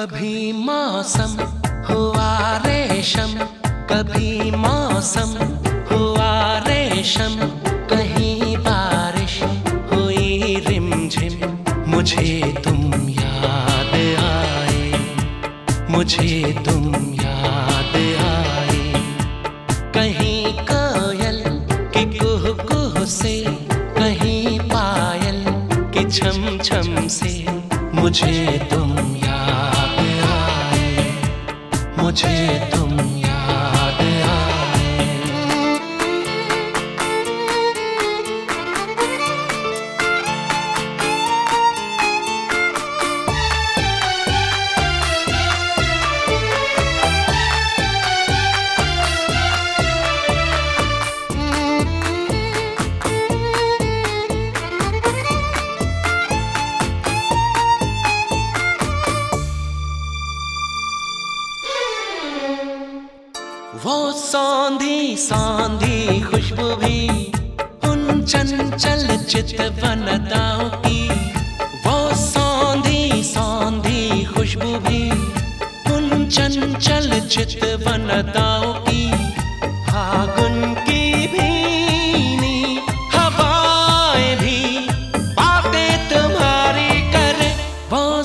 कभी मौसम हुआ रेशम, कभी मौसम हुआ रेशम, कहीं बारिश हुई रिमझिम, मुझे तुम याद आए, मुझे तुम याद आए। कहीं कोयल की कुह कुह से, कहीं पायल की छम छम से, मुझे तुम याद मुझे तुम वो सौंधी सौंधी खुशबू भी। उन चंचल चित वनदाओं की। वो सौंधी सौंधी खुशबू भी। उन चंचल चित वनदाओं की। फागुन की भीनी हवाएँ भी। बातें तुम्हारी करे, वो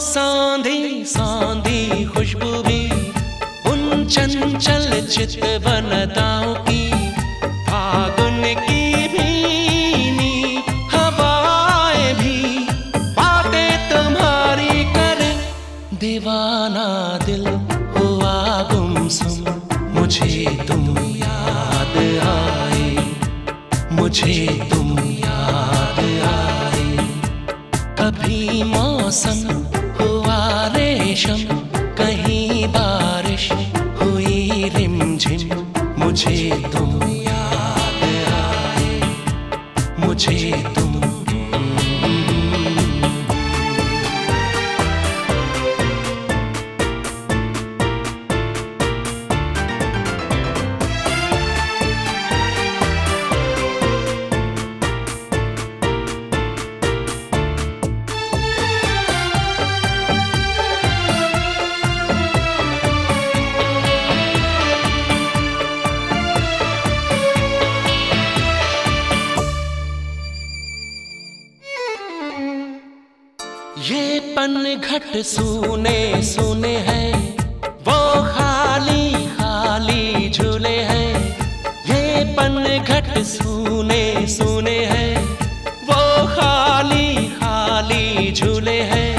चित वनताओं की फागुन की भीनी हवाएँ भी, बातें तुम्हारी करे। दीवाना दिल हुआ गुमसुम, मुझे तुम याद आए, मुझे तुम याद आए। कभी मौसम हुआ रेशम, कहीं बारिश हुई रिमझिम ये पन घट सुने सुने हैं, वो खाली खाली झूले हैं। ये पन घट सुने सुने हैं, वो खाली खाली झूले हैं।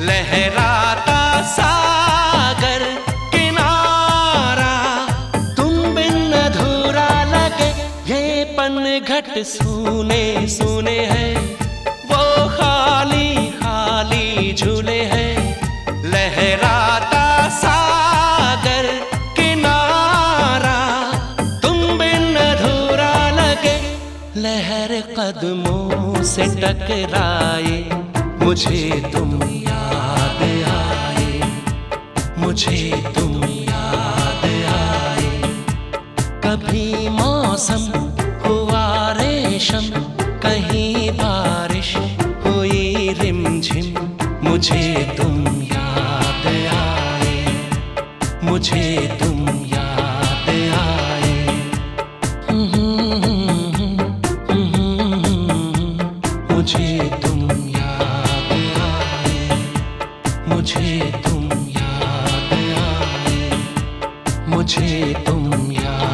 लहराता सागर किनारा, तुम बिन अधूरा लगे। ये पन घट सुने सुने हैं, वो खाली खाली झूले हैं। लहराता सागर किनारा, तुम बिन अधूरा लगे। लहर कदमों से टकराए, मुझे तुम याद आए। मुझे तुम याद आए। कभी मौसम मुझे तुम याद आए, मुझे तुम याद आए। मुझे तुम याद आए, मुझे तुम याद आए, मुझे तुम याद